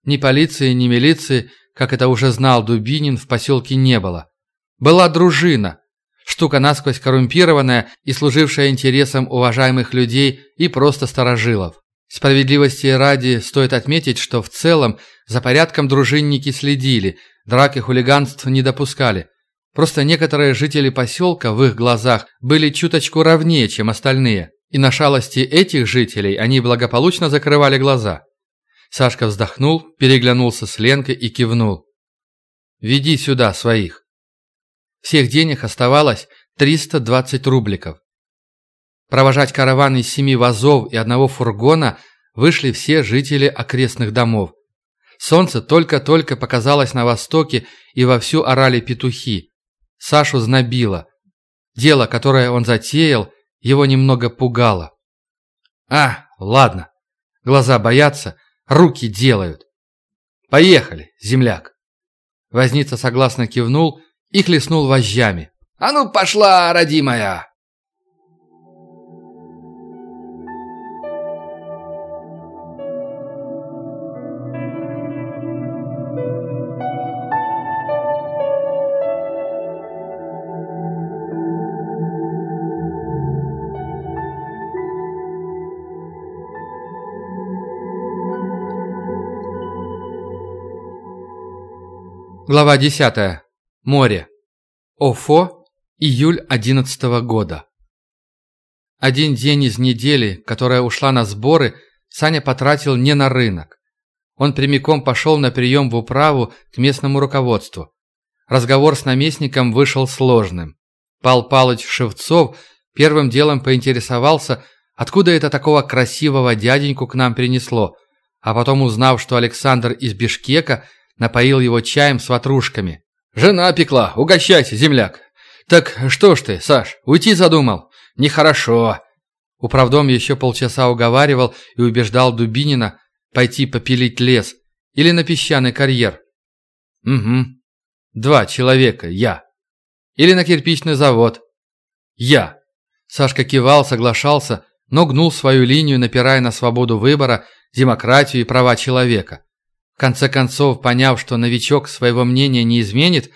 Ни полиции, ни милиции, как это уже знал Дубинин, в поселке не было. Была дружина. Штука насквозь коррумпированная и служившая интересам уважаемых людей и просто старожилов. Справедливости ради стоит отметить, что в целом за порядком дружинники следили, драк и хулиганств не допускали. Просто некоторые жители поселка в их глазах были чуточку ровнее, чем остальные, и на шалости этих жителей они благополучно закрывали глаза. Сашка вздохнул, переглянулся с Ленкой и кивнул. «Веди сюда своих». Всех денег оставалось 320 рубликов. Провожать караван из семи вазов и одного фургона вышли все жители окрестных домов. Солнце только-только показалось на востоке, и вовсю орали петухи. Сашу знобило. Дело, которое он затеял, его немного пугало. А, ладно. Глаза боятся, руки делают. Поехали, земляк. Возница согласно кивнул и хлестнул вожжами. «А ну пошла, родимая!» Глава 10. Море. Офо. Июль 11 года. Один день из недели, которая ушла на сборы, Саня потратил не на рынок. Он прямиком пошел на прием в управу к местному руководству. Разговор с наместником вышел сложным. Пал Палыч Шевцов первым делом поинтересовался, откуда это такого красивого дяденьку к нам принесло, а потом, узнав, что Александр из Бишкека – напоил его чаем с ватрушками. «Жена пекла, угощайся, земляк!» «Так что ж ты, Саш, уйти задумал?» «Нехорошо!» Управдом еще полчаса уговаривал и убеждал Дубинина пойти попилить лес или на песчаный карьер. «Угу. Два человека, я. Или на кирпичный завод. Я». Сашка кивал, соглашался, но гнул свою линию, напирая на свободу выбора, демократию и права человека. В конце концов, поняв, что новичок своего мнения не изменит,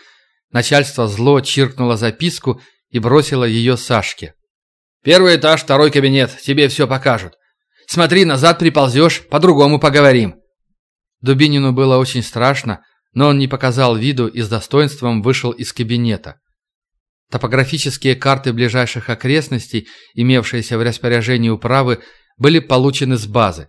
начальство зло чиркнуло записку и бросило ее Сашке. «Первый этаж, второй кабинет, тебе все покажут. Смотри, назад приползешь, по-другому поговорим». Дубинину было очень страшно, но он не показал виду и с достоинством вышел из кабинета. Топографические карты ближайших окрестностей, имевшиеся в распоряжении управы, были получены с базы.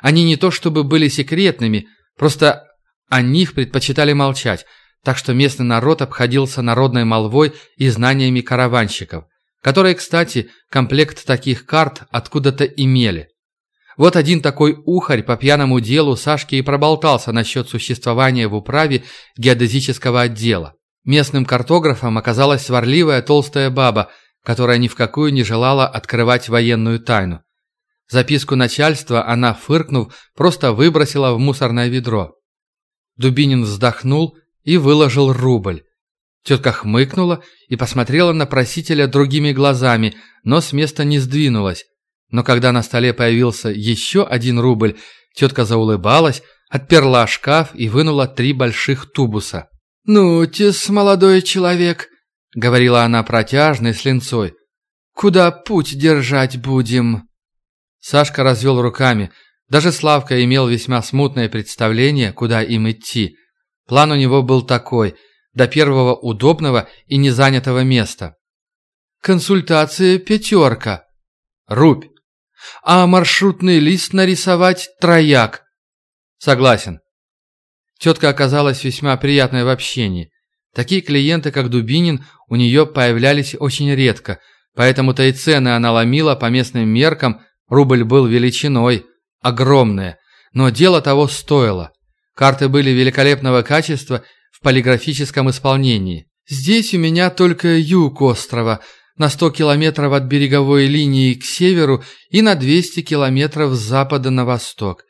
Они не то чтобы были секретными, Просто о них предпочитали молчать, так что местный народ обходился народной молвой и знаниями караванщиков, которые, кстати, комплект таких карт откуда-то имели. Вот один такой ухарь по пьяному делу Сашке и проболтался насчет существования в управе геодезического отдела. Местным картографом оказалась сварливая толстая баба, которая ни в какую не желала открывать военную тайну. Записку начальства она, фыркнув, просто выбросила в мусорное ведро. Дубинин вздохнул и выложил рубль. Тетка хмыкнула и посмотрела на просителя другими глазами, но с места не сдвинулась. Но когда на столе появился еще один рубль, тетка заулыбалась, отперла шкаф и вынула три больших тубуса. «Ну, тес, молодой человек», — говорила она протяжной с линцой, — «куда путь держать будем?» Сашка развел руками. Даже Славка имел весьма смутное представление, куда им идти. План у него был такой – до первого удобного и незанятого места. «Консультация пятерка». «Рубь». «А маршрутный лист нарисовать трояк». «Согласен». Тетка оказалась весьма приятной в общении. Такие клиенты, как Дубинин, у нее появлялись очень редко, поэтому-то и цены она ломила по местным меркам – Рубль был величиной, огромная, но дело того стоило. Карты были великолепного качества в полиграфическом исполнении. Здесь у меня только юг острова, на 100 километров от береговой линии к северу и на 200 километров с запада на восток.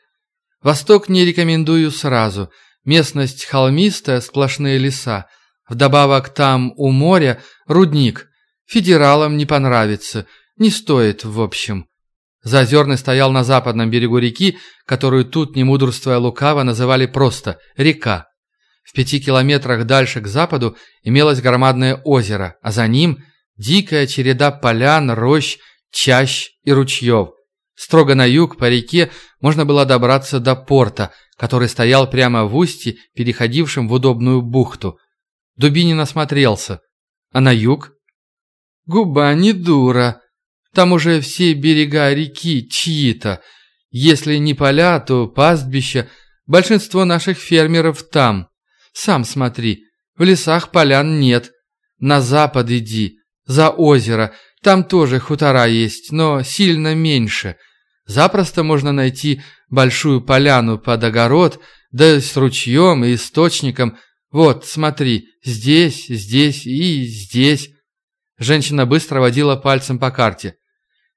Восток не рекомендую сразу. Местность холмистая, сплошные леса. Вдобавок там, у моря, рудник. Федералам не понравится. Не стоит, в общем. Заозерный стоял на западном берегу реки, которую тут, не мудрствуя лукаво, называли просто «река». В пяти километрах дальше к западу имелось громадное озеро, а за ним дикая череда полян, рощ, чащ и ручьев. Строго на юг по реке можно было добраться до порта, который стоял прямо в устье, переходившем в удобную бухту. Дубинин осмотрелся. А на юг? «Губа не дура», там уже все берега реки чьи-то. Если не поля, то пастбища. Большинство наших фермеров там. Сам смотри, в лесах полян нет. На запад иди. за озеро. Там тоже хутора есть, но сильно меньше. Запросто можно найти большую поляну под огород, да с ручьем и источником. Вот, смотри, здесь, здесь и здесь. Женщина быстро водила пальцем по карте.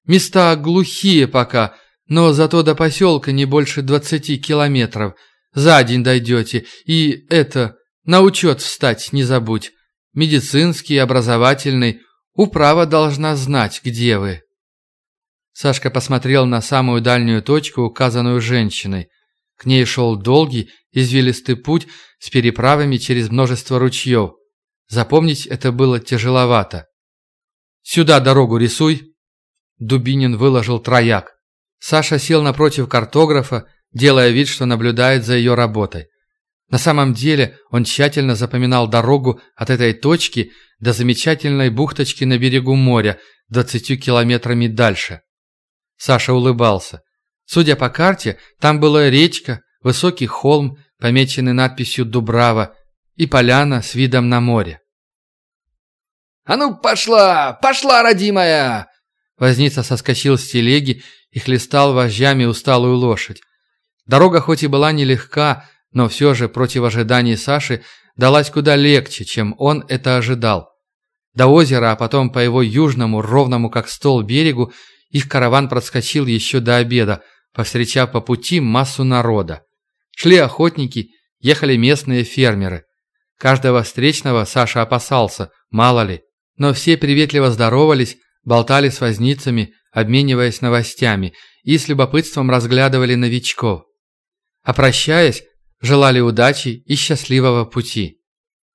Места глухие пока, но зато до поселка не больше двадцати километров. За день дойдете. И это, на учет встать не забудь. Медицинский, образовательный. Управа должна знать, где вы. Сашка посмотрел на самую дальнюю точку, указанную женщиной. К ней шел долгий, извилистый путь с переправами через множество ручьев. Запомнить это было тяжеловато. «Сюда дорогу рисуй!» Дубинин выложил трояк. Саша сел напротив картографа, делая вид, что наблюдает за ее работой. На самом деле он тщательно запоминал дорогу от этой точки до замечательной бухточки на берегу моря, двадцатью километрами дальше. Саша улыбался. Судя по карте, там была речка, высокий холм, помеченный надписью «Дубрава», и поляна с видом на море. «А ну пошла! Пошла, родимая!» Возница соскочил с телеги и хлестал вожжами усталую лошадь. Дорога хоть и была нелегка, но все же против ожиданий Саши далась куда легче, чем он это ожидал. До озера, а потом по его южному, ровному как стол берегу, их караван проскочил еще до обеда, повстречав по пути массу народа. Шли охотники, ехали местные фермеры. Каждого встречного Саша опасался, мало ли но все приветливо здоровались, болтали с возницами, обмениваясь новостями и с любопытством разглядывали новичков. А прощаясь, желали удачи и счастливого пути.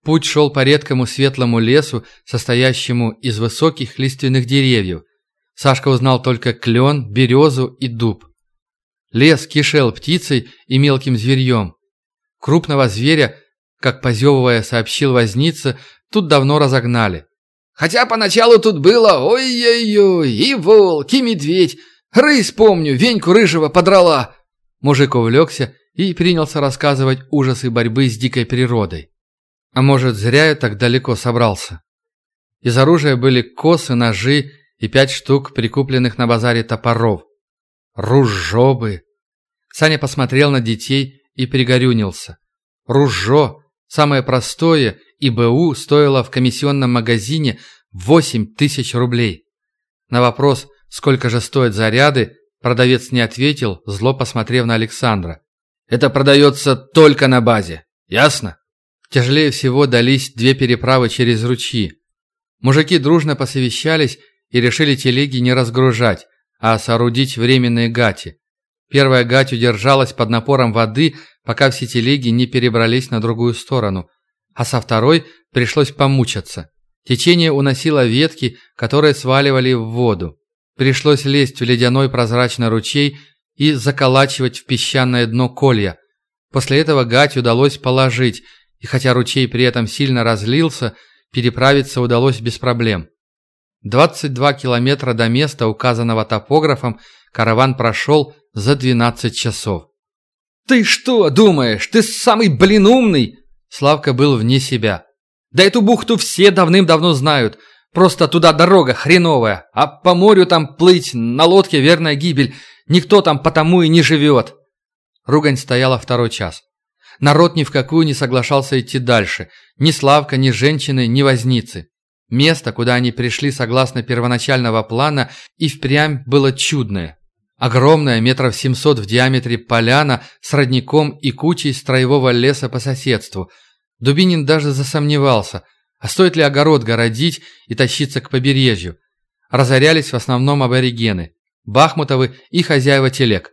Путь шел по редкому светлому лесу, состоящему из высоких лиственных деревьев. Сашка узнал только клен, березу и дуб. Лес кишел птицей и мелким зверьем. Крупного зверя, как позевывая сообщил возница, тут давно разогнали. Хотя поначалу тут было ой-ой-ой, и волк, и медведь. Рысь, помню, Веньку рыжего подрала. Мужик увлекся и принялся рассказывать ужасы борьбы с дикой природой. А может, зря я так далеко собрался. Из оружия были косы, ножи и пять штук прикупленных на базаре топоров. Ружжобы. Саня посмотрел на детей и пригорюнился. Ружжо, самое простое и БУ стоило в комиссионном магазине 8 тысяч рублей. На вопрос, сколько же стоят заряды, продавец не ответил, зло посмотрев на Александра. «Это продается только на базе, ясно?» Тяжелее всего дались две переправы через ручьи. Мужики дружно посовещались и решили телеги не разгружать, а соорудить временные гати. Первая гать удержалась под напором воды, пока все телеги не перебрались на другую сторону а со второй пришлось помучаться. Течение уносило ветки, которые сваливали в воду. Пришлось лезть в ледяной прозрачный ручей и заколачивать в песчаное дно колья. После этого гать удалось положить, и хотя ручей при этом сильно разлился, переправиться удалось без проблем. 22 километра до места, указанного топографом, караван прошел за 12 часов. «Ты что думаешь, ты самый блин умный?» Славка был вне себя. «Да эту бухту все давным-давно знают. Просто туда дорога хреновая, а по морю там плыть на лодке верная гибель. Никто там потому и не живет». Ругань стояла второй час. Народ ни в какую не соглашался идти дальше. Ни Славка, ни женщины, ни возницы. Место, куда они пришли согласно первоначального плана, и впрямь было чудное. Огромная, метров семьсот в диаметре поляна с родником и кучей строевого леса по соседству – Дубинин даже засомневался, а стоит ли огород городить и тащиться к побережью. Разорялись в основном аборигены, Бахмутовы и хозяева телег.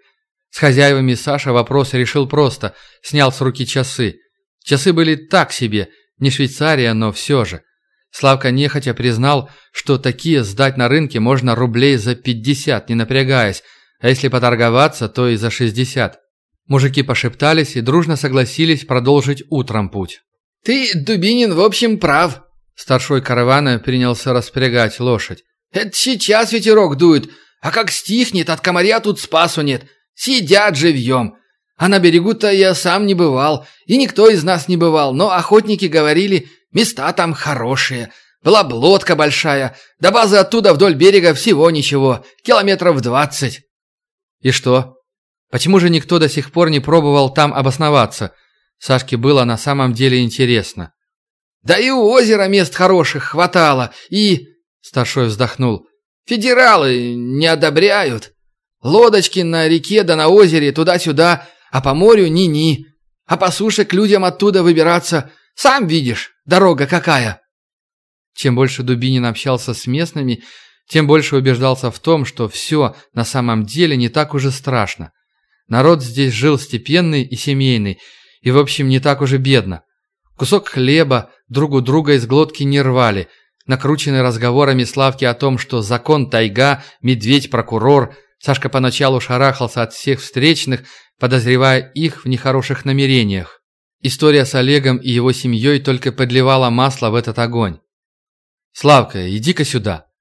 С хозяевами Саша вопрос решил просто, снял с руки часы. Часы были так себе, не Швейцария, но все же. Славка нехотя признал, что такие сдать на рынке можно рублей за 50, не напрягаясь, а если поторговаться, то и за 60. Мужики пошептались и дружно согласились продолжить утром путь. «Ты, Дубинин, в общем, прав», – старшой каравана принялся распрягать лошадь. «Это сейчас ветерок дует, а как стихнет, от комаря тут спасу нет. Сидят живьем. А на берегу-то я сам не бывал, и никто из нас не бывал, но охотники говорили, места там хорошие. Была бы лодка большая, до базы оттуда вдоль берега всего ничего, километров двадцать». «И что? Почему же никто до сих пор не пробовал там обосноваться?» Сашке было на самом деле интересно. «Да и у озера мест хороших хватало, и...» Старшой вздохнул. «Федералы не одобряют. Лодочки на реке да на озере туда-сюда, а по морю ни-ни. А по суше к людям оттуда выбираться, сам видишь, дорога какая». Чем больше Дубинин общался с местными, тем больше убеждался в том, что все на самом деле не так уже страшно. Народ здесь жил степенный и семейный, и в общем не так уже бедно. Кусок хлеба другу друга из глотки не рвали, накрученный разговорами Славки о том, что закон тайга, медведь, прокурор, Сашка поначалу шарахался от всех встречных, подозревая их в нехороших намерениях. История с Олегом и его семьей только подливала масло в этот огонь. «Славка, иди-ка сюда!»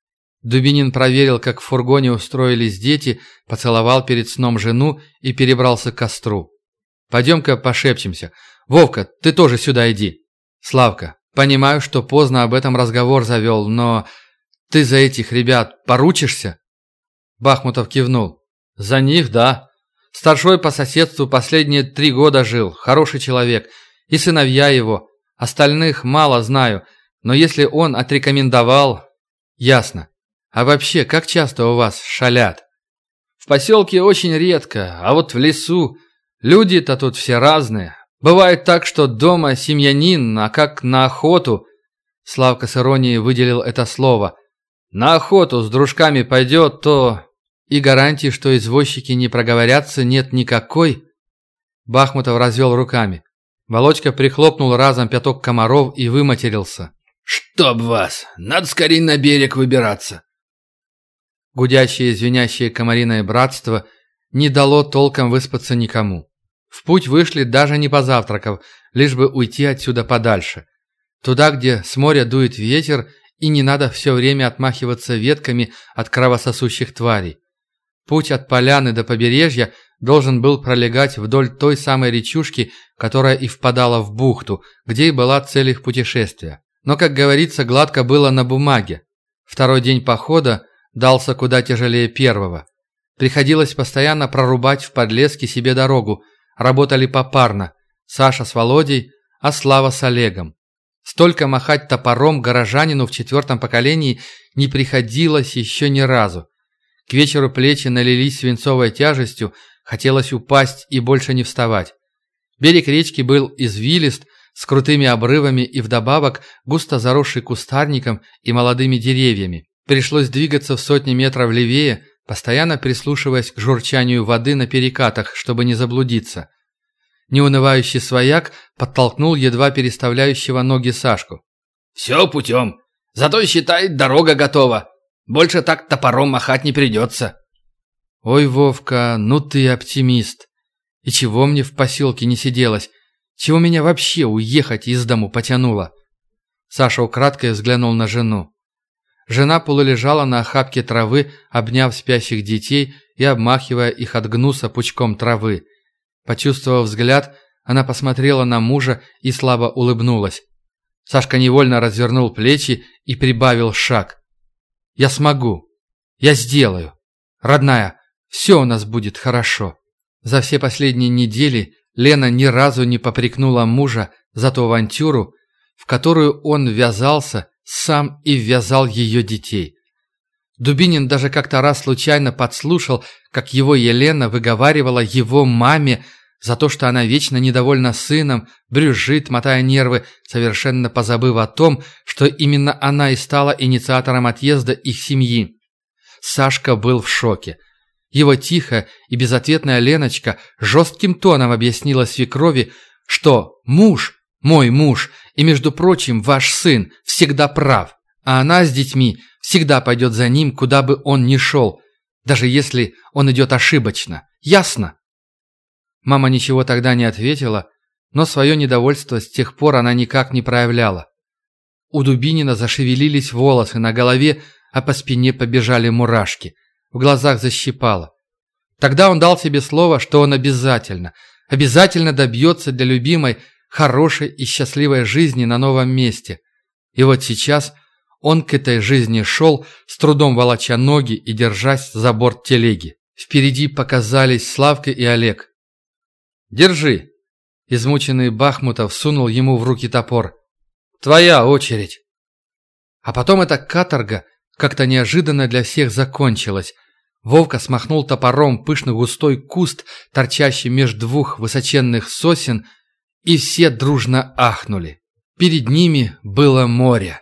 Дубинин проверил, как в фургоне устроились дети, поцеловал перед сном жену и перебрался к костру. «Пойдем-ка пошепчемся. Вовка, ты тоже сюда иди!» «Славка, понимаю, что поздно об этом разговор завел, но ты за этих ребят поручишься?» Бахмутов кивнул. «За них, да. Старшой по соседству последние три года жил, хороший человек. И сыновья его. Остальных мало знаю, но если он отрекомендовал... Ясно. А вообще, как часто у вас шалят? В поселке очень редко, а вот в лесу... Люди-то тут все разные. Бывает так, что дома семьянин, а как на охоту... Славка с иронией выделил это слово. На охоту с дружками пойдет, то и гарантии, что извозчики не проговорятся, нет никакой. Бахмутов развел руками. Володька прихлопнул разом пяток комаров и выматерился. «Чтоб вас! Надо скорее на берег выбираться!» Гудящее звенящее комариное братство не дало толком выспаться никому. В путь вышли даже не позавтракав, лишь бы уйти отсюда подальше. Туда, где с моря дует ветер, и не надо все время отмахиваться ветками от кровососущих тварей. Путь от поляны до побережья должен был пролегать вдоль той самой речушки, которая и впадала в бухту, где и была цель их путешествия. Но, как говорится, гладко было на бумаге. Второй день похода дался куда тяжелее первого. Приходилось постоянно прорубать в подлеске себе дорогу, работали попарно. Саша с Володей, а Слава с Олегом. Столько махать топором горожанину в четвертом поколении не приходилось еще ни разу. К вечеру плечи налились свинцовой тяжестью, хотелось упасть и больше не вставать. Берег речки был извилист, с крутыми обрывами и вдобавок густо заросший кустарником и молодыми деревьями. Пришлось двигаться в сотни метров левее, постоянно прислушиваясь к журчанию воды на перекатах, чтобы не заблудиться. Неунывающий свояк подтолкнул едва переставляющего ноги Сашку. «Все путем. Зато, считай, дорога готова. Больше так топором махать не придется». «Ой, Вовка, ну ты оптимист. И чего мне в поселке не сиделось? Чего меня вообще уехать из дому потянуло?» Саша украдкой взглянул на жену. Жена полулежала на охапке травы, обняв спящих детей и обмахивая их от гнуса пучком травы. Почувствовав взгляд, она посмотрела на мужа и слабо улыбнулась. Сашка невольно развернул плечи и прибавил шаг. Я смогу. Я сделаю. Родная, все у нас будет хорошо. За все последние недели Лена ни разу не попрекнула мужа за ту авантюру, в которую он ввязался сам и ввязал ее детей. Дубинин даже как-то раз случайно подслушал, как его Елена выговаривала его маме за то, что она вечно недовольна сыном, брюзжит, мотая нервы, совершенно позабыв о том, что именно она и стала инициатором отъезда их семьи. Сашка был в шоке. Его тихая и безответная Леночка жестким тоном объяснила свекрови, что муж, мой муж, и, между прочим, ваш сын, всегда прав, а она с детьми всегда пойдет за ним, куда бы он ни шел, даже если он идет ошибочно. Ясно? Мама ничего тогда не ответила, но свое недовольство с тех пор она никак не проявляла. У Дубинина зашевелились волосы на голове, а по спине побежали мурашки. В глазах защипало. Тогда он дал себе слово, что он обязательно, обязательно добьется для любимой хорошей и счастливой жизни на новом месте. И вот сейчас Он к этой жизни шел, с трудом волоча ноги и держась за борт телеги. Впереди показались Славка и Олег. «Держи!» Измученный Бахмутов сунул ему в руки топор. «Твоя очередь!» А потом эта каторга как-то неожиданно для всех закончилась. Вовка смахнул топором пышный густой куст, торчащий между двух высоченных сосен, и все дружно ахнули. Перед ними было море.